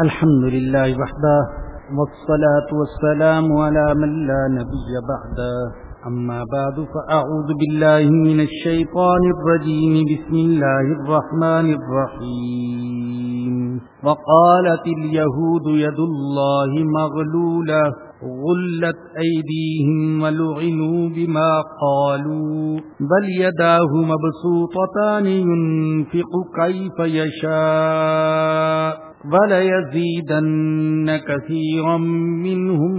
الحمد لله وحده، والصلاة والسلام على من لا نبي بعده. أما بعد، فأعوذ بالله من الشيطان الرجيم. بسم الله الرحمن الرحيم. وقالت اليهود يد الله مغلولة، غلت أيديهم ولعنوا بما قالوا. بل يداه مبسوطتان، ينفق كيف يشاء. وليزيدن كثيرا منهم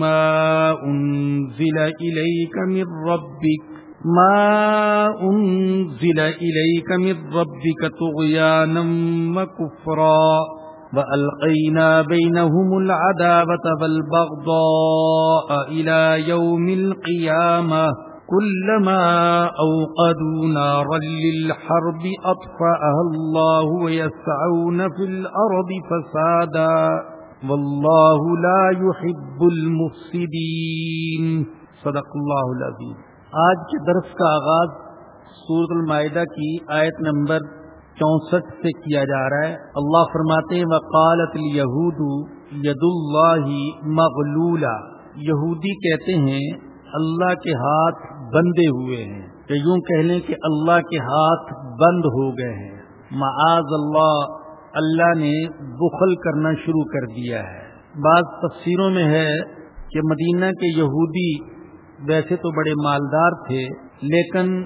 ما أنزل إليك من ربك ما أنزل إليك من ربك طغيانا وكفرا وألقينا بينهم العدابة والبغضاء إلى يوم القيامة كلما أوقدوا نارا للحرب أطفأها الله ويسعون في الأرض فسادا. والله لا يحب المفسدين. صدق الله العظيم. آج کے درس کا آغاز سورت المائدہ کی آیت نمبر چونسٹھ سے کیا جا رہا ہے. اللہ فرماتے وقالت الیہود ید اللہ مغلولہ یہودی کہتے ہیں، اللہ کے ہاتھ بندے ہوئے ہیں کہ یوں کہہ لیں کہ اللہ کے ہاتھ بند ہو گئے ہیں۔ معاذ اللہ اللہ نے بخل کرنا شروع کر دیا ہے۔ بعض تفسیروں میں ہے کہ مدینہ کے یہودی ویسے تو بڑے مالدار تھے، لیکن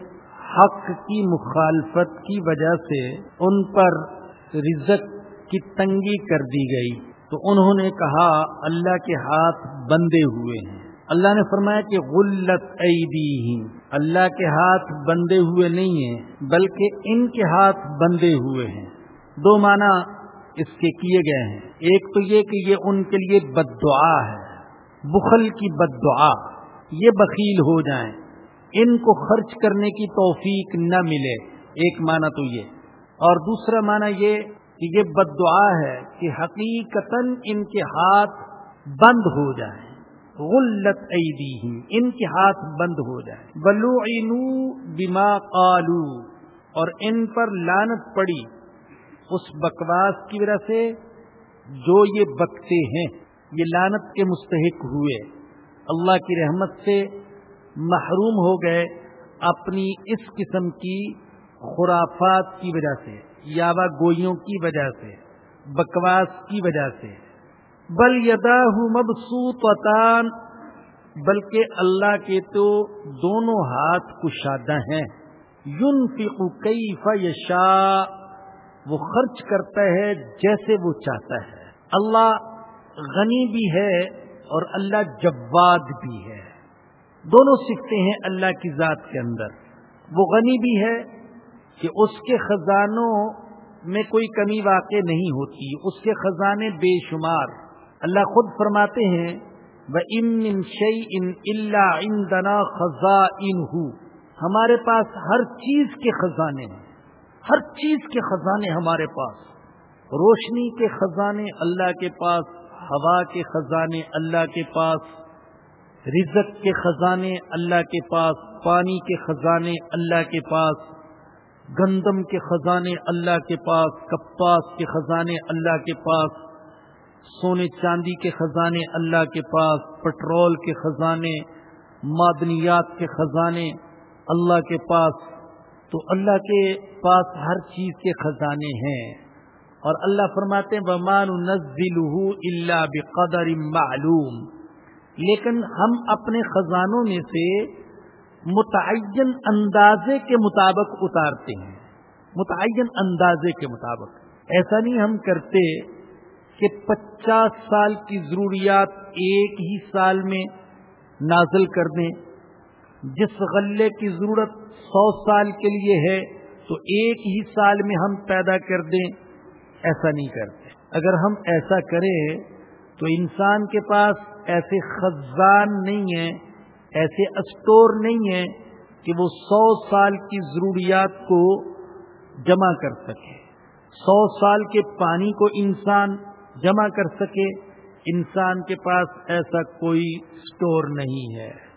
حق کی مخالفت کی وجہ سے ان پر رزق کی تنگی کر دی گئی۔ تو انہوں نے کہا، اللہ کے ہاتھ بندے ہوئے ہیں۔ اللہ نے فرمایا کہ غلط عیدی اللہ کے ہاتھ بندے ہوئے نہیں ہیں، بلکہ ان کے ہاتھ بندے ہوئے ہیں۔ دو معنی اس کے کیے گئے ہیں۔ ایک تو یہ کہ یہ ان کے لیے بد دعا ہے، بخل کی بد دعا یہ بخیل ہو جائیں۔ ان کو خرچ کرنے کی توفیق نہ ملے۔ ایک معنی تو یہ۔ اور دوسرا معنی یہ کہ یہ بد دعا ہے کہ حقیقتا ان کے ہاتھ بند ہو جائیں۔ غلط ایدیہم، ان کے ہاتھ بند ہو جائے۔ بلو بما قالو اور ان پر لانت پڑی۔ اس بکواس کی وجہ سے جو یہ بکتے ہیں، یہ لانت کے مستحق ہوئے۔ اللہ کی رحمت سے محروم ہو گئے اپنی اس قسم کی خرافات کی وجہ سے یاوا گوئیوں کی وجہ سے، بکواس کی وجہ سے۔ بل یدا مبسوطان بلکہ اللہ کے تو دونوں ہاتھ کشادہ ہیں۔ یون فی فیشا وہ خرچ کرتا ہے جیسے وہ چاہتا ہے۔ اللہ غنی بھی ہے اور اللہ جواد بھی ہے۔ دونوں سیکھتے ہیں اللہ کی ذات کے اندر۔ وہ غنی بھی ہے کہ اس کے خزانوں میں کوئی کمی واقع نہیں ہوتی، اس کے خزانے بے شمار۔ اللہ خود فرماتے ہیں وہ ان شعی ان اللہ ان دنا خزاں ہمارے پاس ہر چیز کے خزانے ہیں۔ ہر چیز کے خزانے ہمارے پاس۔ روشنی کے خزانے اللہ کے پاس، ہوا کے خزانے اللہ کے پاس، رزق کے خزانے اللہ کے پاس، پانی کے خزانے اللہ کے پاس، گندم کے خزانے اللہ کے پاس، کپاس کے خزانے اللہ کے پاس سونے چاندی کے خزانے، اللہ کے پاس، پٹرول کے خزانے معدنیات کے خزانے، اللہ کے پاس۔ تو اللہ کے پاس ہر چیز کے خزانے ہیں۔ اور اللہ فرماتے بمان نزل اللہ بقدر معلوم۔ لیکن ہم اپنے خزانوں میں سے متعین اندازے کے مطابق اتارتے ہیں۔ متعین اندازے کے مطابق۔ ایسا نہیں ہم کرتے کہ پچاس سال کی ضروریات ایک ہی سال میں نازل کر دیں۔ جس غلے کی ضرورت سو سال کے لیے ہے، تو ایک ہی سال میں ہم پیدا کر دیں۔ ایسا نہیں کرتے۔ اگر ہم ایسا کریں، تو انسان کے پاس ایسے خزان نہیں ہیں، ایسے اسٹور نہیں ہیں کہ وہ سو سال کی ضروریات کو جمع کر سکے۔ سو سال کے پانی کو انسان جمع کر سکے، انسان کے پاس ایسا کوئی اسٹور نہیں ہے۔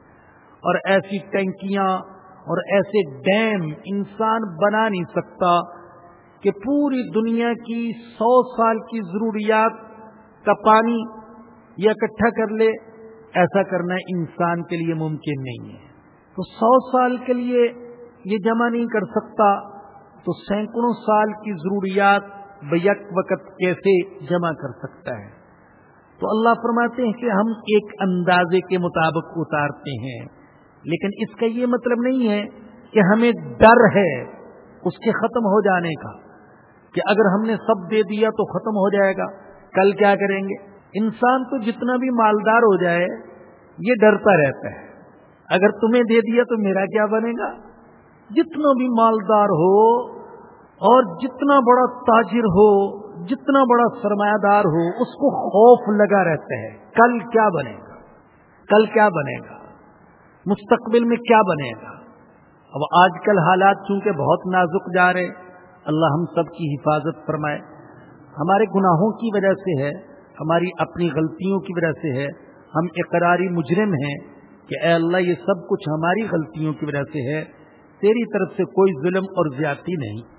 اور ایسی ٹینکیاں اور ایسے ڈیم انسان بنا نہیں سکتا کہ پوری دنیا کی سو سال کی ضروریات کا پانی یا اکٹھا کر لے۔ ایسا کرنا انسان کے لیے ممکن نہیں ہے۔ تو سو سال کے لیے یہ جمع نہیں کر سکتا۔ تو سینکڑوں سال کی ضروریات بیک وقت کیسے جمع کر سکتا ہے؟ تو اللہ فرماتے ہیں کہ ہم ایک اندازے کے مطابق اتارتے ہیں، لیکن اس کا یہ مطلب نہیں ہے کہ ہمیں ڈر ہے اس کے ختم ہو جانے کا، کہ اگر ہم نے سب دے دیا تو ختم ہو جائے گا۔ کل کیا کریں گے؟ انسان تو جتنا بھی مالدار ہو جائے، یہ ڈرتا رہتا ہے۔ اگر تمہیں دے دیا تو میرا کیا بنے گا؟ جتنا بھی مالدار ہو اور جتنا بڑا تاجر ہو، جتنا بڑا سرمایہ دار ہو، اس کو خوف لگا رہتا ہے۔ کل کیا بنے گا؟ کل کیا بنے گا؟ مستقبل میں کیا بنے گا؟ اب آج کل حالات چونکہ بہت نازک جا رہے، اللہ ہم سب کی حفاظت فرمائے۔ ہمارے گناہوں کی وجہ سے ہے، ہماری اپنی غلطیوں کی وجہ سے ہے۔ ہم اقراری مجرم ہیں کہ اے اللہ، یہ سب کچھ ہماری غلطیوں کی وجہ سے ہے۔ تیری طرف سے کوئی ظلم اور زیادتی نہیں۔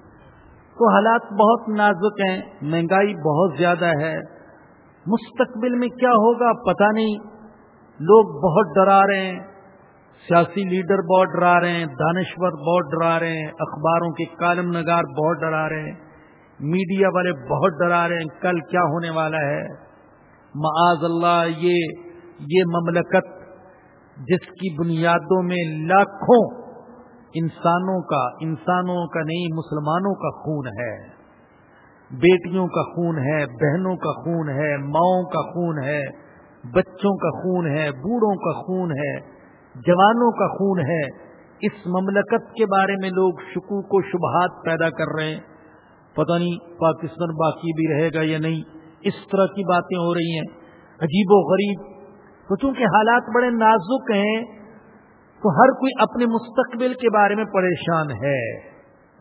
تو حالات بہت نازک ہیں، مہنگائی بہت زیادہ ہے۔ مستقبل میں کیا ہوگا پتہ نہیں۔ لوگ بہت ڈرا رہے ہیں۔ سیاسی لیڈر بہت ڈرا رہے ہیں، دانشور بہت ڈرا رہے ہیں، اخباروں کے کالم نگار بہت ڈرا رہے ہیں۔ میڈیا والے بہت ڈرا رہے ہیں۔ کل کیا ہونے والا ہے؟ معاذ اللہ، یہ یہ مملکت جس کی بنیادوں میں لاکھوں انسانوں کا انسانوں کا نہیں، مسلمانوں کا خون ہے۔ بیٹیوں کا خون ہے، بہنوں کا خون ہے، ماؤں کا خون ہے، بچوں کا خون ہے، بوڑھوں کا خون ہے، جوانوں کا خون ہے۔ اس مملکت کے بارے میں لوگ شکوک و شبہات پیدا کر رہے ہیں۔ پتہ نہیں پاکستان باقی بھی رہے گا یا نہیں۔ اس طرح کی باتیں ہو رہی ہیں۔ عجیب و غریب۔ تو چونکہ حالات بڑے نازک ہیں تو ہر کوئی اپنے مستقبل کے بارے میں پریشان ہے۔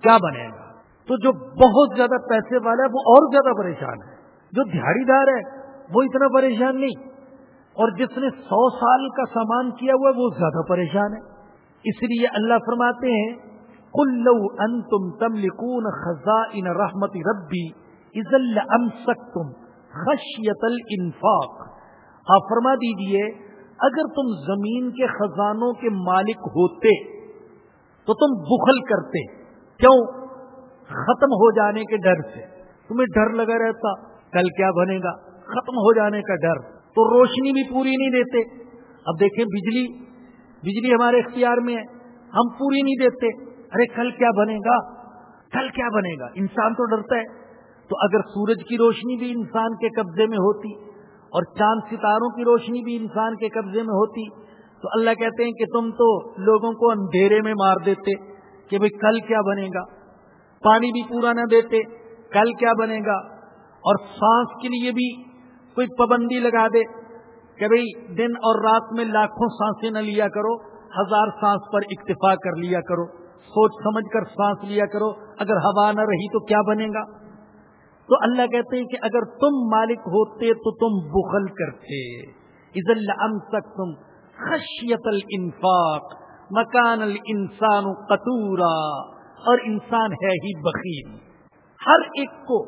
کیا بنے گا؟ تو جو بہت زیادہ پیسے والا ہے، وہ اور زیادہ پریشان ہے۔ جو دہاڑی دار ہے، وہ اتنا پریشان نہیں۔ اور جس نے سو سال کا سامان کیا ہوا ہے، وہ زیادہ پریشان ہے۔ اس لیے اللہ فرماتے ہیں کلو ان تم تم لکون خزا ان ربی عزل تم خشیت الانفاق آپ فرما دیجیے اگر تم زمین کے خزانوں کے مالک ہوتے تو تم بخل کرتے۔ کیوں؟ ختم ہو جانے کے ڈر سے۔ تمہیں ڈر لگا رہتا، کل کیا بنے گا؟ ختم ہو جانے کا ڈر۔ تو روشنی بھی پوری نہیں دیتے۔ اب دیکھیں، بجلی بجلی ہمارے اختیار میں ہے۔ ہم پوری نہیں دیتے۔ ارے، کل کیا بنے گا؟ کل کیا بنے گا؟ انسان تو ڈرتا ہے۔ تو اگر سورج کی روشنی بھی انسان کے قبضے میں ہوتی اور چاند ستاروں کی روشنی بھی انسان کے قبضے میں ہوتی۔ تو اللہ کہتے ہیں کہ تم تو لوگوں کو اندھیرے میں مار دیتے کہ بھئی کل کیا بنے گا؟ پانی بھی پورا نہ دیتے، کل کیا بنے گا؟ اور سانس کے لیے بھی کوئی پابندی لگا دے کہ بھئی دن اور رات میں لاکھوں سانسیں نہ لیا کرو، ہزار سانس پر اکتفا کر لیا کرو، سوچ سمجھ کر سانس لیا کرو، اگر ہوا نہ رہی تو کیا بنے گا؟ تو اللہ کہتے ہیں کہ اگر تم مالک ہوتے تو تم بخل کرتے۔ تم خشیت الانفاق، مکان الانسان قطورا۔ اور انسان ہے ہی بخیل۔ ہر ایک کو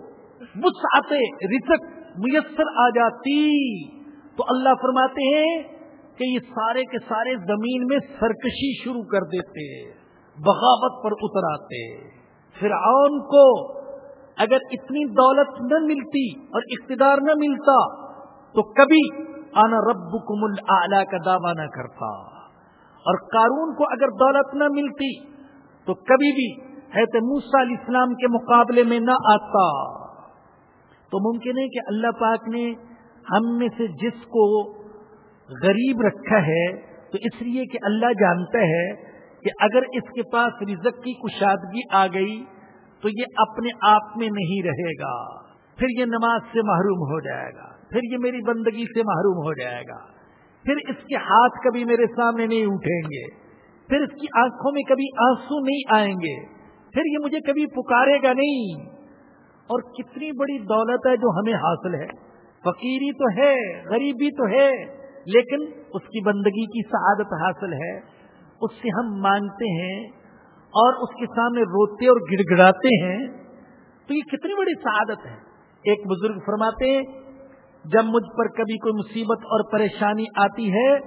وسعت رزق میسر آ جاتی۔ تو اللہ فرماتے ہیں کہ یہ سارے کے سارے زمین میں سرکشی شروع کر دیتے، بغاوت پر اتر آتے فرعون کو اگر اتنی دولت نہ ملتی اور اقتدار نہ ملتا تو کبھی آنا رب کم کا دعوی نہ کرتا۔ اور قارون کو اگر دولت نہ ملتی تو کبھی بھی حید موسا علیہ السلام کے مقابلے میں نہ آتا۔ تو ممکن ہے کہ اللہ پاک نے ہم میں سے جس کو غریب رکھا ہے تو اس لیے کہ اللہ جانتا ہے کہ اگر اس کے پاس رزق کی کشادگی آ گئی تو یہ اپنے آپ میں نہیں رہے گا۔ پھر یہ نماز سے محروم ہو جائے گا۔ پھر یہ میری بندگی سے محروم ہو جائے گا۔ پھر اس کے ہاتھ کبھی میرے سامنے نہیں اٹھیں گے۔ پھر اس کی آنکھوں میں کبھی آنسو نہیں آئیں گے۔ پھر یہ مجھے کبھی پکارے گا نہیں۔ اور کتنی بڑی دولت ہے جو ہمیں حاصل ہے۔ فقیری تو ہے، غریبی تو ہے، لیکن اس کی بندگی کی سعادت حاصل ہے۔ اس سے ہم مانگتے ہیں اور اس کے سامنے روتے اور گڑ گڑاتے ہیں، تو یہ کتنی بڑی سعادت ہے۔ ایک بزرگ فرماتے ہیں، جب مجھ پر کبھی کوئی مصیبت اور پریشانی آتی ہے،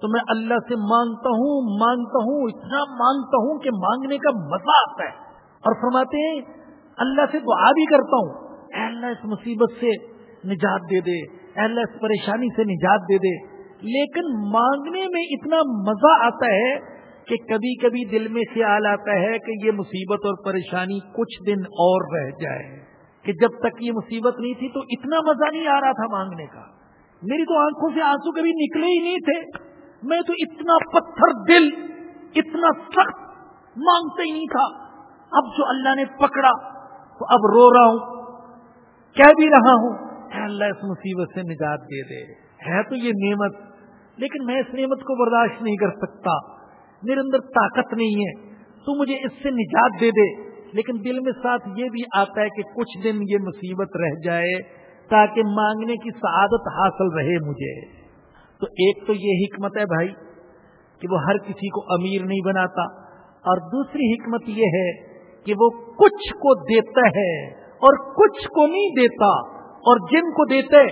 تو میں اللہ سے مانگتا ہوں مانگتا ہوں، اتنا مانگتا ہوں کہ مانگنے کا مزہ آتا ہے۔ اور فرماتے ہیں، اللہ سے دعا بھی کرتا ہوں، اے اللہ اس مصیبت سے نجات دے دے، اے اللہ اس پریشانی سے نجات دے دے۔ لیکن مانگنے میں اتنا مزہ آتا ہے کہ کبھی کبھی دل میں خیال آتا ہے کہ یہ مصیبت اور پریشانی کچھ دن اور رہ جائے کہ جب تک یہ مصیبت نہیں تھی تو اتنا مزہ نہیں آ رہا تھا مانگنے کا۔ میری تو آنکھوں سے آنسو کبھی نکلے ہی نہیں تھے۔ میں تو اتنا پتھر دل، اتنا سخت مانگتے ہی نہیں تھا۔ اب جو اللہ نے پکڑا تو اب رو رہا ہوں، کہہ بھی رہا ہوں، اے اللہ اس مصیبت سے نجات دے دے۔ ہے تو یہ نعمت، لیکن میں اس نعمت کو برداشت نہیں کر سکتا۔ میرے اندر طاقت نہیں ہے، تو مجھے اس سے نجات دے دے۔ لیکن دل میں ساتھ یہ بھی آتا ہے کہ کچھ دن یہ مصیبت رہ جائے تاکہ مانگنے کی سعادت حاصل رہے مجھے۔ تو ایک تو یہ حکمت ہے بھائی کہ وہ ہر کسی کو امیر نہیں بناتا، اور دوسری حکمت یہ ہے کہ وہ کچھ کو دیتا ہے اور کچھ کو نہیں دیتا، اور جن کو دیتے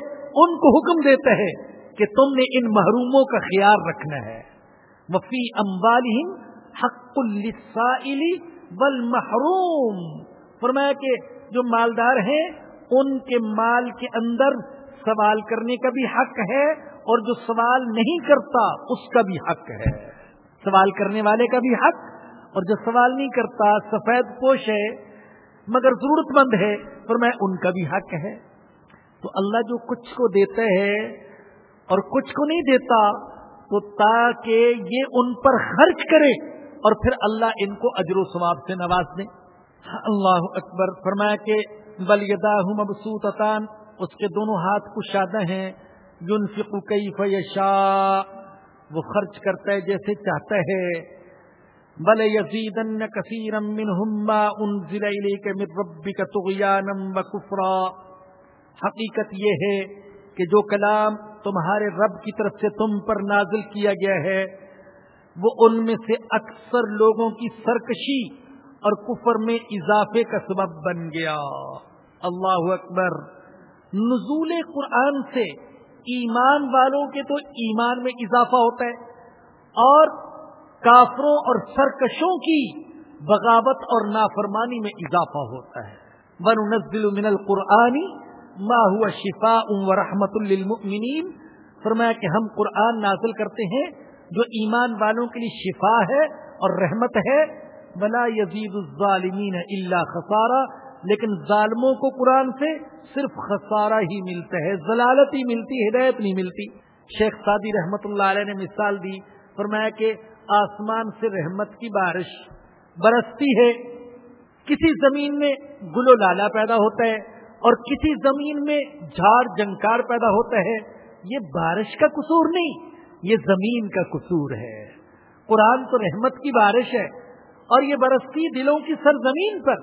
ان کو حکم دیتا ہے کہ تم نے ان محروموں کا خیال رکھنا ہے۔ وفی اموالہم حق السائل بل محروم فرمایا کہ جو مالدار ہیں، ان کے مال کے اندر سوال کرنے کا بھی حق ہے اور جو سوال نہیں کرتا، اس کا بھی حق ہے۔ سوال کرنے والے کا بھی حق اور جو سوال نہیں کرتا، سفید پوش ہے، مگر ضرورت مند ہے، فرمایا ان کا بھی حق ہے۔ تو اللہ جو کچھ کو دیتا ہے اور کچھ کو نہیں دیتا تو تاکہ یہ ان پر خرچ کرے اور پھر اللہ ان کو اجر و ثواب سے نواز دے۔ اللہ اکبر، فرمایا کہ بل یدا مبسوطتان، اس کے دونوں ہاتھ کشادہ ہیں۔ ينفق كيف يشاء وہ خرچ کرتا ہے جیسے چاہتا ہے۔ بل يزيدن كثيرا منهم ما انزل اليك من ربك طغيانا وكفرا حقیقت یہ ہے کہ جو کلام تمہارے رب کی طرف سے تم پر نازل کیا گیا ہے۔ وہ ان میں سے اکثر لوگوں کی سرکشی اور کفر میں اضافے کا سبب بن گیا۔ اللہ اکبر۔ نزول قرآن سے ایمان والوں کے تو ایمان میں اضافہ ہوتا ہے اور کافروں اور سرکشوں کی بغاوت اور نافرمانی میں اضافہ ہوتا ہے۔ بن نزل من القرآنی ما ہوا شفا ام و رحمت للمؤمنین فرمایا کہ ہم قرآن نازل کرتے ہیں جو ایمان والوں کے لیے شفا ہے اور رحمت ہے۔ بلا یزید الظالمین اللہ خسارہ لیکن ظالموں کو قرآن سے صرف خسارہ ہی ملتا ہے، ضلالت ہی ملتی، ہدایت نہیں ملتی۔ شیخ سعدی رحمت اللہ علیہ نے مثال دی، فرمایا کہ آسمان سے رحمت کی بارش برستی ہے۔ کسی زمین میں گلو لالا پیدا ہوتا ہے اور کسی زمین میں جھاڑ جنکار پیدا ہوتا ہے، یہ بارش کا قصور نہیں، یہ زمین کا قصور ہے۔ قرآن تو رحمت کی بارش ہے اور یہ برستی دلوں کی سرزمین پر،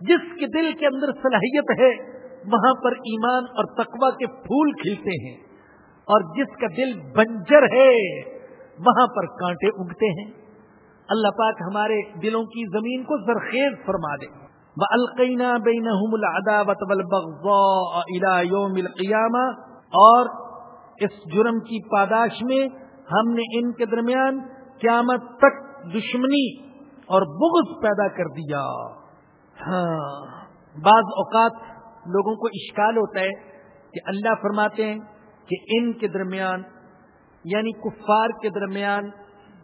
جس کے دل کے اندر صلاحیت ہے، وہاں پر ایمان اور تقوی کے پھول کھلتے ہیں۔ اور جس کا دل بنجر ہے، وہاں پر کانٹے اگتے ہیں۔ اللہ پاک ہمارے دلوں کی زمین کو زرخیز فرما دے۔ القینہ بین القیامہ اور اس جرم کی پاداش میں ہم نے ان کے درمیان قیامت تک دشمنی اور بغض پیدا کر دیا۔ ہاں بعض اوقات لوگوں کو اشکال ہوتا ہے کہ اللہ فرماتے ہیں کہ ان کے درمیان یعنی کفار کے درمیان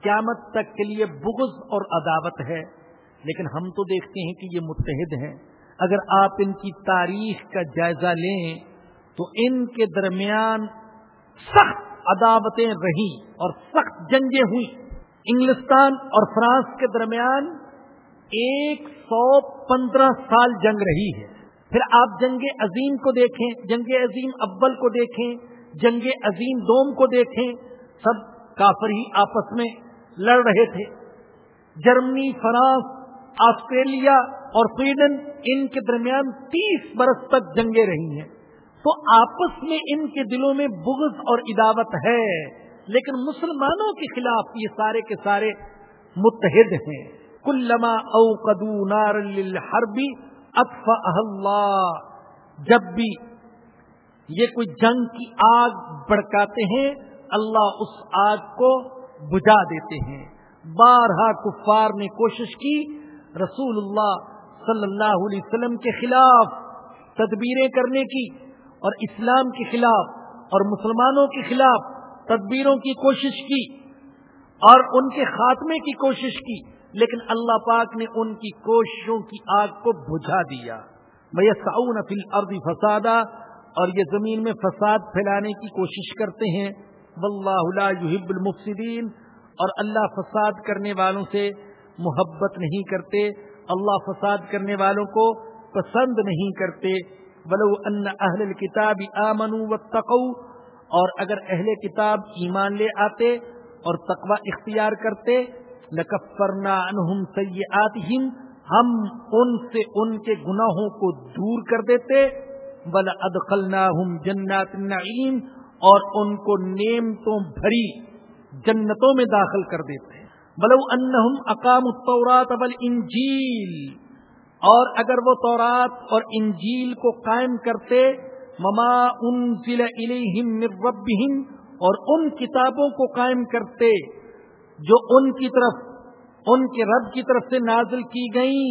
قیامت تک کے لیے بغض اور عداوت ہے۔ لیکن ہم تو دیکھتے ہیں کہ یہ متحد ہیں۔ اگر آپ ان کی تاریخ کا جائزہ لیں تو ان کے درمیان سخت عداوتیں رہی اور سخت جنگیں ہوئی انگلستان اور فرانس کے درمیان ایک سو پندرہ سال جنگ رہی ہے۔ پھر آپ جنگ عظیم کو دیکھیں، جنگ عظیم اول کو دیکھیں، جنگ عظیم دوم کو دیکھیں۔ سب کافر ہی آپس میں لڑ رہے تھے۔ جرمنی، فرانس آسٹریلیا اور سویڈن ان کے درمیان تیس برس تک جنگیں رہی ہیں۔ تو آپس میں ان کے دلوں میں بغض اور اداوت ہے، لیکن مسلمانوں کے خلاف یہ سارے کے سارے متحد ہیں۔ کلما او قدو نار الحربی اللہ۔ جب بھی یہ کوئی جنگ کی آگ بڑکاتے ہیں، اللہ اس آگ کو بجھا دیتے ہیں۔ بارہا کفار نے کوشش کی رسول اللہ صلی اللہ علیہ وسلم کے خلاف تدبیریں کرنے کی اور اسلام کے خلاف اور مسلمانوں کے خلاف تدبیروں کی کوشش کی اور ان کے خاتمے کی کوشش کی، لیکن اللہ پاک نے ان کی کوششوں کی آگ کو بجھا دیا۔ میں سعون فل عرضی فسادہ اور یہ زمین میں فساد پھیلانے کی کوشش کرتے ہیں۔ واللہ لا يحب المفسدین اور اللہ فساد کرنے والوں سے محبت نہیں کرتے، اللہ فساد کرنے والوں کو پسند نہیں کرتے۔ ولو ان اہل الكتاب آمنوا واتقوا، اور اگر اہل کتاب ایمان لے آتے اور تقوی اختیار کرتے لکفرنا عنہم سیئاتہم ہم ان سے ان کے گناہوں کو دور کر دیتے۔ بل ادخلناہم جنات النعیم اور ان کو نعمتوں بھری جنتوں میں داخل کر دیتے۔ بلو انہم اقام التورات والانجیل، اور اگر وہ تورات اور انجیل کو قائم کرتے، مما انزل الیہم من ربہم، اور ان کتابوں کو قائم کرتے، جو ان کی طرف، ان کے رب کی طرف سے نازل کی گئی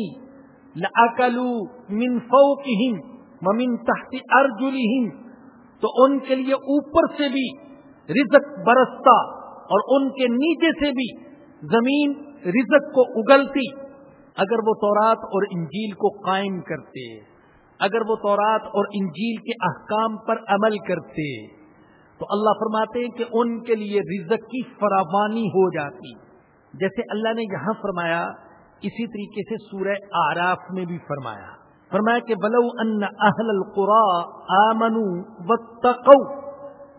لکلو من فوقہم ومن تحت ارجلہم، تو ان کے لیے اوپر سے بھی رزق برستا، اور ان کے نیچے سے بھی زمین رزق کو اگلتی، اگر وہ تورات اور انجیل کو قائم کرتے، اگر وہ تورات اور انجیل کے احکام پر عمل کرتے، تو اللہ فرماتے ہیں کہ ان کے لیے رزق کی فراوانی ہو جاتی۔ جیسے اللہ نے یہاں فرمایا، اسی طریقے سے سورہ آراف میں بھی فرمایا۔ فرمایا کہ بلو ان اہل القرا آمنو واتقو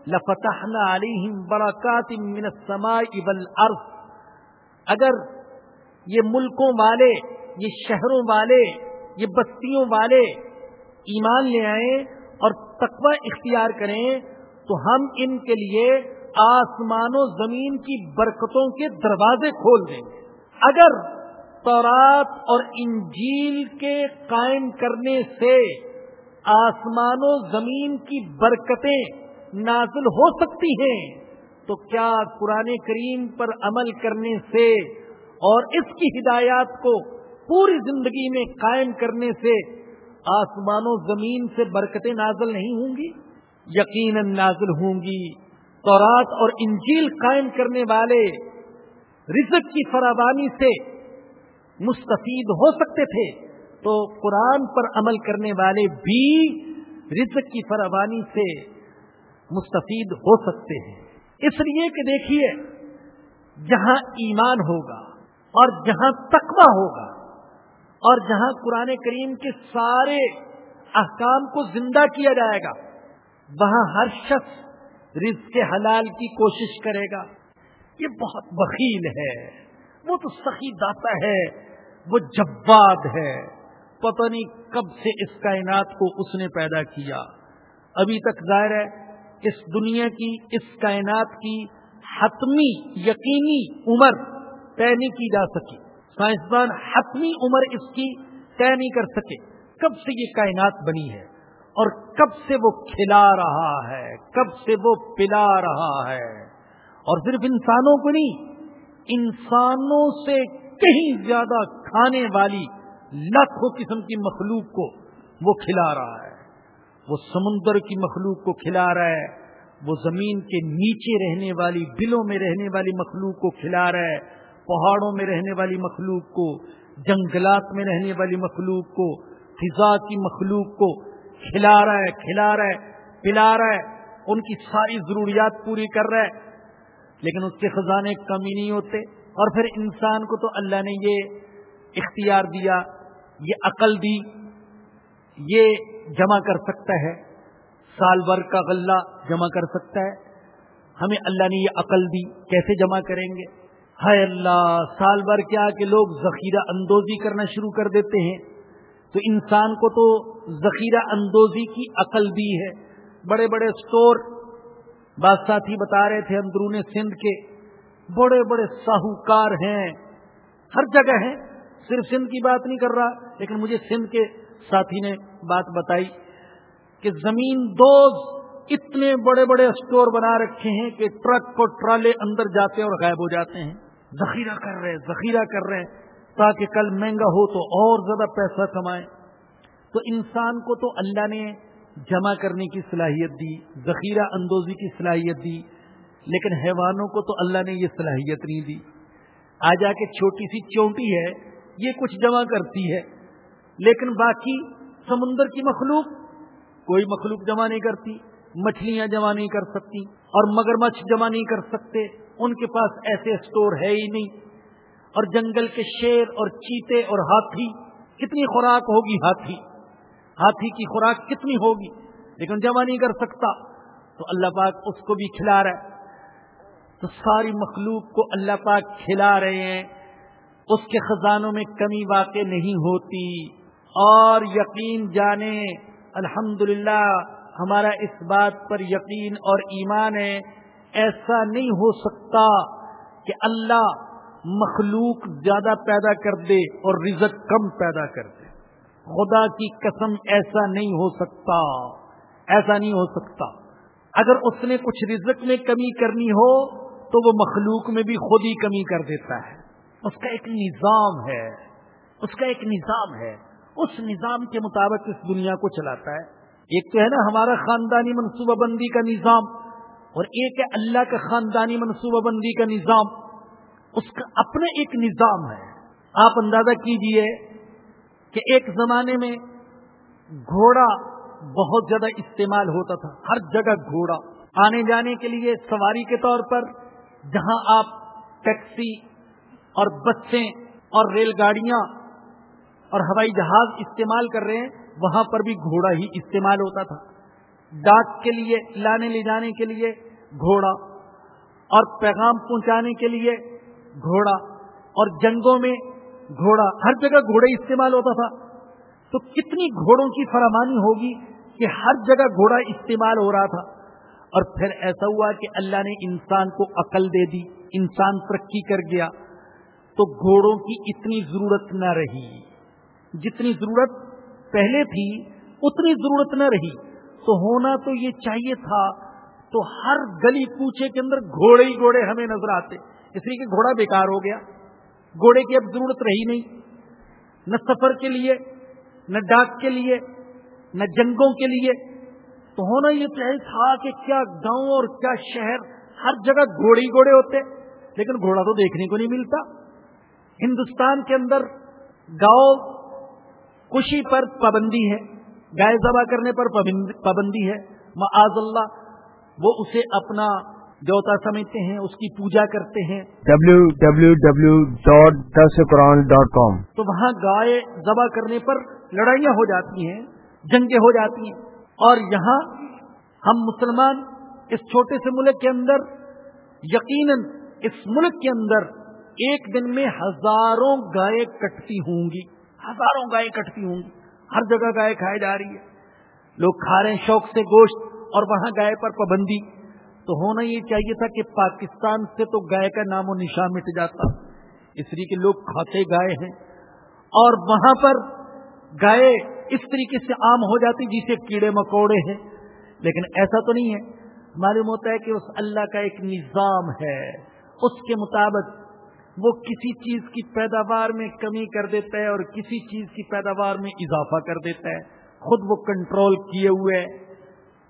لفتحنا علیہم برکات من السماء والارض اگر یہ ملکوں والے، یہ شہروں والے، یہ بستیوں والے ایمان لے آئیں اور تقوی اختیار کریں، تو ہم ان کے لیے آسمان و زمین کی برکتوں کے دروازے کھول دیں گے۔ اگر تورات اور انجیل کے قائم کرنے سے آسمان و زمین کی برکتیں نازل ہو سکتی ہیں تو کیا قرآن کریم پر عمل کرنے سے اور اس کی ہدایات کو پوری زندگی میں قائم کرنے سے آسمان و زمین سے برکتیں نازل نہیں ہوں گی؟ یقیناً نازل ہوں گی۔ تورات اور انجیل قائم کرنے والے رزق کی فراوانی سے مستفید ہو سکتے تھے، تو قرآن پر عمل کرنے والے بھی رزق کی فراوانی سے مستفید ہو سکتے ہیں۔ اس لیے کہ دیکھیے، جہاں ایمان ہوگا اور جہاں تقوی ہوگا اور جہاں قرآن کریم کے سارے احکام کو زندہ کیا جائے گا، وہاں ہر شخص رزق حلال کی کوشش کرے گا۔ یہ بہت بخیل ہے۔ وہ تو سخی داتا ہے، وہ جباد ہے۔ پتہ نہیں کب سے اس کائنات کو اس نے پیدا کیا۔ ابھی تک ظاہر ہے اس دنیا کی، اس کائنات کی حتمی، یقینی عمر طے نہیں کی جا سکی۔ سائنسدان حتمی عمر اس کی طے نہیں کر سکے۔ کب سے یہ کائنات بنی ہے؟ اور کب سے وہ کھلا رہا ہے؟ کب سے وہ پلا رہا ہے؟ اور صرف انسانوں کو نہیں، انسانوں سے کہیں زیادہ کھانے والی لاکھوں قسم کی مخلوق کو وہ کھلا رہا ہے۔ وہ سمندر کی مخلوق کو کھلا رہا ہے، وہ زمین کے نیچے رہنے والی بلوں میں رہنے والی مخلوق کو کھلا رہا ہے، پہاڑوں میں رہنے والی مخلوق کو، جنگلات میں رہنے والی مخلوق کو فضا کی مخلوق کو کھلا رہا ہے، کھلا رہا ہے، پلا رہا ہے، ان کی ساری ضروریات پوری کر رہا ہے۔ لیکن اس کے خزانے کمی نہیں ہوتے۔ اور پھر انسان کو تو اللہ نے یہ اختیار دیا، یہ عقل دی، یہ جمع کر سکتا ہے، سال بھر کا غلہ جمع کر سکتا ہے۔ ہمیں اللہ نے یہ عقل دی، کیسے جمع کریں گے؟ ہائے اللہ، سال بھر کیا کہ لوگ ذخیرہ اندوزی کرنا شروع کر دیتے ہیں۔ تو انسان کو تو ذخیرہ اندوزی کی عقل دی ہے۔ بڑے بڑے اسٹور بعض ساتھی بتا رہے تھے اندرون سندھ کے۔ بڑے بڑے ساہوکار ہیں۔ ہر جگہ ہیں۔ صرف سندھ کی بات نہیں کر رہا، لیکن مجھے سندھ کے ساتھی نے بات بتائی کہ زمین دوز اتنے بڑے بڑے اسٹور بنا رکھے ہیں کہ ٹرک کو ٹرالے اندر جاتے اور غائب ہو جاتے ہیں۔ ذخیرہ کر رہے ذخیرہ کر رہے تاکہ کل مہنگا ہو تو اور زیادہ پیسہ کمائے تو انسان کو تو اللہ نے جمع کرنے کی صلاحیت دی، ذخیرہ اندوزی کی صلاحیت دی، لیکن حیوانوں کو تو اللہ نے یہ صلاحیت نہیں دی۔ آ جا کے چھوٹی سی چونٹی ہے، یہ کچھ جمع کرتی ہے۔ لیکن باقی سمندر کی مخلوق کوئی مخلوق جمع نہیں کرتی، مچھلیاں جمع نہیں کر سکتی اور مگر مچھ جمع نہیں کر سکتے، ان کے پاس ایسے اسٹور ہے ہی نہیں۔ اور جنگل کے شیر اور چیتے اور ہاتھی، کتنی خوراک ہوگی ہاتھی؟ ہاتھی کی خوراک کتنی ہوگی؟ لیکن جمع نہیں کر سکتا۔ تو اللہ پاک اس کو بھی کھلا رہا ہے۔ تو ساری مخلوق کو اللہ پاک کھلا رہے ہیں۔ اس کے خزانوں میں کمی واقع نہیں ہوتی۔ اور یقین جانے الحمد ہمارا اس بات پر یقین اور ایمان ہے، ایسا نہیں ہو سکتا کہ اللہ مخلوق زیادہ پیدا کر دے اور رزق کم پیدا کر دے۔ خدا کی قسم ایسا نہیں ہو سکتا، ایسا نہیں ہو سکتا۔ اگر اس نے کچھ رزق میں کمی کرنی ہو تو وہ مخلوق میں بھی خود ہی کمی کر دیتا ہے۔ اس کا ایک نظام ہے، اس کا ایک نظام ہے۔ اس نظام کے مطابق اس دنیا کو چلاتا ہے۔ ایک تو ہے نا ہمارا خاندانی منصوبہ بندی کا نظام، اور ایک ہے اللہ کا خاندانی منصوبہ بندی کا نظام۔ اس کا اپنا ایک نظام ہے۔ آپ اندازہ کیجیے کہ ایک زمانے میں گھوڑا بہت زیادہ استعمال ہوتا تھا، ہر جگہ گھوڑا۔ آنے جانے کے لیے سواری کے طور پر جہاں آپ ٹیکسی اور بسیں اور ریل گاڑیاں اور ہوائی جہاز استعمال کر رہے ہیں، وہاں پر بھی گھوڑا ہی استعمال ہوتا تھا۔ ڈاک کے لیے، لانے لے جانے کے لیے گھوڑا، اور پیغام پہنچانے کے لیے گھوڑا، اور جنگوں میں گھوڑا، ہر جگہ گھوڑے استعمال ہوتا تھا۔ تو کتنی گھوڑوں کی فرامانی ہوگی کہ ہر جگہ گھوڑا استعمال ہو رہا تھا۔ اور پھر ایسا ہوا کہ اللہ نے انسان کو عقل دے دی، انسان ترقی کر گیا۔ تو گھوڑوں کی اتنی ضرورت نہ رہی۔ جتنی ضرورت پہلے تھی، اتنی ضرورت نہ رہی۔ تو ہونا تو یہ چاہیے تھا، تو ہر گلی کوچے کے اندر گھوڑے ہی گھوڑے ہمیں نظر آتے۔ اس لیے کہ گھوڑا بیکار ہو گیا۔ گھوڑے کی اب ضرورت رہی نہیں۔ نہ سفر کے لیے، نہ ڈاک کے لیے، نہ جنگوں کے لیے۔ تو ہونا یہ چاہیے تھا کہ کیا گاؤں اور کیا شہر ہر جگہ گھوڑے ہی گھوڑے ہوتے، لیکن گھوڑا تو دیکھنے کو نہیں ملتا۔ ہندوستان کے اندر گاؤں خوشی پر پابندی ہے گائے ذبح کرنے پر پابندی ہے۔ معاذ اللہ وہ اسے اپنا دیوتا سمجھتے ہیں اس کی پوجا کرتے ہیں۔ W W W dot Quran dot com تو وہاں گائے ذبح کرنے پر لڑائیاں ہو جاتی ہیں جنگیں ہو جاتی ہیں۔ اور یہاں ہم مسلمان اس چھوٹے سے ملک کے اندر یقیناً اس ملک کے اندر ایک دن میں ہزاروں گائے کٹتی ہوں گی۔ ہزاروں گائے کٹتی ہوں گی۔ ہر جگہ گائے کھائی جا رہی ہے۔ لوگ کھا رہے ہیں شوق سے گوشت اور وہاں گائے پر پابندی۔ تو ہونا یہ چاہیے تھا کہ پاکستان سے تو گائے کا نام و نشان مٹ جاتا۔ اس لیے کہ لوگ کھاتے گائے ہیں۔ اور وہاں پر گائے اس طریقے سے عام ہو جاتی جسے کیڑے مکوڑے ہیں۔ لیکن ایسا تو نہیں ہے۔ معلوم ہوتا ہے کہ اس اللہ کا ایک نظام ہے۔ اس کے مطابق وہ کسی چیز کی پیداوار میں کمی کر دیتا ہے اور کسی چیز کی پیداوار میں اضافہ کر دیتا ہے۔ خود وہ کنٹرول کیے ہوئے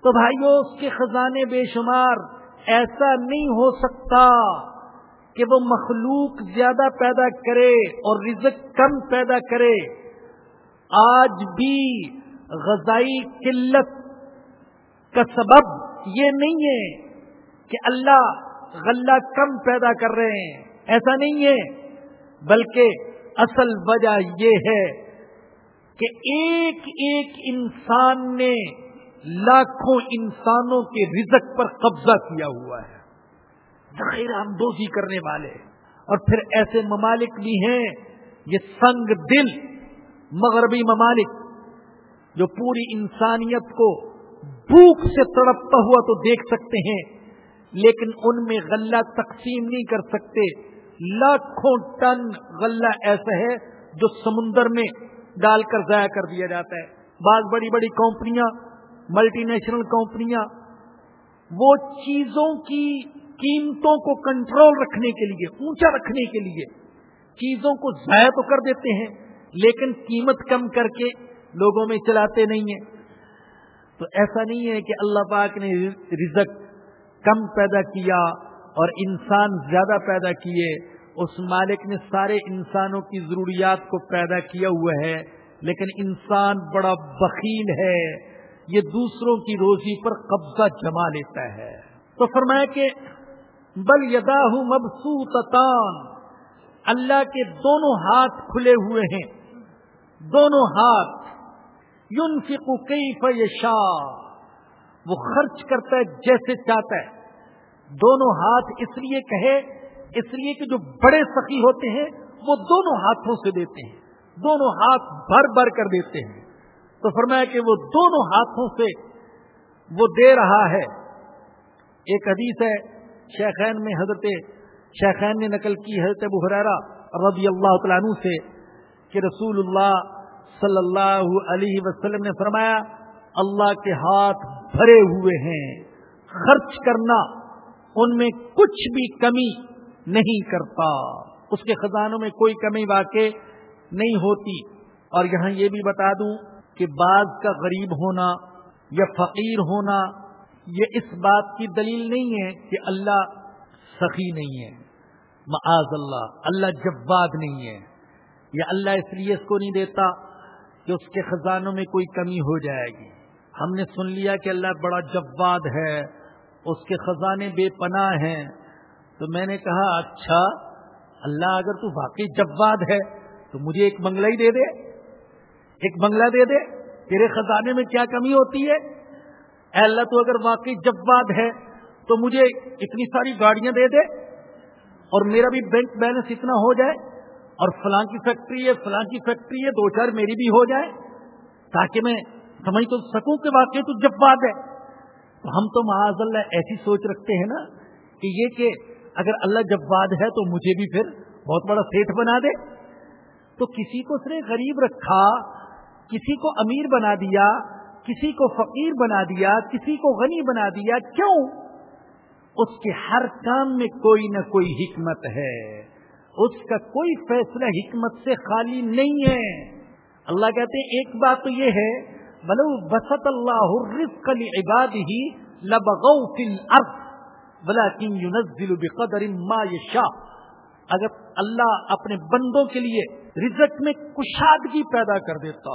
تو بھائیو، اس کے خزانے بے شمار ایسا نہیں ہو سکتا کہ وہ مخلوق زیادہ پیدا کرے اور رزق کم پیدا کرے۔ آج بھی غذائی قلت کا سبب یہ نہیں ہے کہ اللہ غلہ کم پیدا کر رہے ہیں۔ ایسا نہیں ہے، بلکہ اصل وجہ یہ ہے کہ ایک ایک انسان نے لاکھوں انسانوں کے رزق پر قبضہ کیا ہوا ہے۔ ذخیرہ اندوزی کرنے والے۔ اور پھر ایسے ممالک بھی ہیں، یہ سنگ دل مغربی ممالک، جو پوری انسانیت کو بھوک سے تڑپتا ہوا تو دیکھ سکتے ہیں، لیکن ان میں غلہ تقسیم نہیں کر سکتے۔ لاکھوں ٹن غلہ ایسا ہے جو سمندر میں ڈال کر ضائع کر دیا جاتا ہے۔ بعض بڑی بڑی کمپنیاں ملٹی نیشنل کمپنیاں، وہ چیزوں کی قیمتوں کو کنٹرول رکھنے کے لیے، اونچا رکھنے کے لیے چیزوں کو ضائع تو کر دیتے ہیں، لیکن قیمت کم کر کے لوگوں میں چلاتے نہیں ہیں۔ تو ایسا نہیں ہے کہ اللہ پاک نے رزق کم پیدا کیا اور انسان زیادہ پیدا کیے، اس مالک نے سارے انسانوں کی ضروریات کو پیدا کیا ہوا ہے، لیکن انسان بڑا بخیل ہے، یہ دوسروں کی روزی پر قبضہ جما لیتا ہے۔ تو فرمایا کہ بل یدا مبسوطان اللہ کے دونوں ہاتھ کھلے ہوئے ہیں۔ دونوں ہاتھ۔ یون فکو یشا وہ خرچ کرتا ہے جیسے چاہتا ہے۔ دونوں ہاتھ اس لیے کہے، اس لیے کہ جو بڑے سخی ہوتے ہیں، وہ دونوں ہاتھوں سے دیتے ہیں، دونوں ہاتھ بھر بھر کر دیتے ہیں۔ تو فرمایا کہ وہ دونوں ہاتھوں سے وہ دے رہا ہے۔ ایک حدیث ہے، شیخین میں حضرت، شیخین نے نقل کی حضرت ابو حرارا رضی اللہ تعالیٰ عنہ سے کہ رسول اللہ صلی اللہ علیہ وسلم نے فرمایا، اللہ کے ہاتھ بھرے ہوئے ہیں، خرچ کرنا ان میں کچھ بھی کمی نہیں کرتا۔ اس کے خزانوں میں کوئی کمی واقع نہیں ہوتی۔ اور یہاں یہ بھی بتا دوں کہ بعض کا غریب ہونا یا فقیر ہونا یہ اس بات کی دلیل نہیں ہے کہ اللہ سخی نہیں ہے۔ معاذ اللہ اللہ جواد نہیں ہے۔ یا اللہ اس لیے اس کو نہیں دیتا کہ اس کے خزانوں میں کوئی کمی ہو جائے گی۔ ہم نے سن لیا کہ اللہ بڑا جواد ہے۔ اس کے خزانے بے پناہ ہیں۔ تو میں نے کہا اچھا اللہ اگر تو واقعی جواد ہے، تو مجھے ایک بنگلہ ہی دے دے۔ ایک بنگلہ دے دے۔ تیرے خزانے میں کیا کمی ہوتی ہے؟ اے اللہ، تو اگر واقعی جواد ہے، تو مجھے اتنی ساری گاڑیاں دے دے۔ اور میرا بھی بینک بیلنس اتنا ہو جائے۔ اور فلاں کی فیکٹری ہے، فلاں کی فیکٹری ہے، دو چار میری بھی ہو جائے۔ تاکہ میں سمجھ تو سکوں کہ واقعی تو جواد ہے۔ ہم تو معاذ اللہ ایسی سوچ رکھتے ہیں نا کہ یہ کہ اگر اللہ جواد ہے تو مجھے بھی پھر بہت بڑا سیٹ بنا دے۔ تو کسی کو صرف غریب رکھا، کسی کو امیر بنا دیا، کسی کو فقیر بنا دیا، کسی کو غنی بنا دیا، کیوں؟ اس کے ہر کام میں کوئی نہ کوئی حکمت ہے۔ اس کا کوئی فیصلہ حکمت سے خالی نہیں ہے۔ اللہ کہتے ہیں، ایک بات تو یہ ہے بلو بسط اللہ الرزق لعباده لبغو فی الارض ولیکن ينزل بقدر ما يشاء. اگر اللہ اپنے بندوں کے لیے رزق میں کشادگی پیدا کر دیتا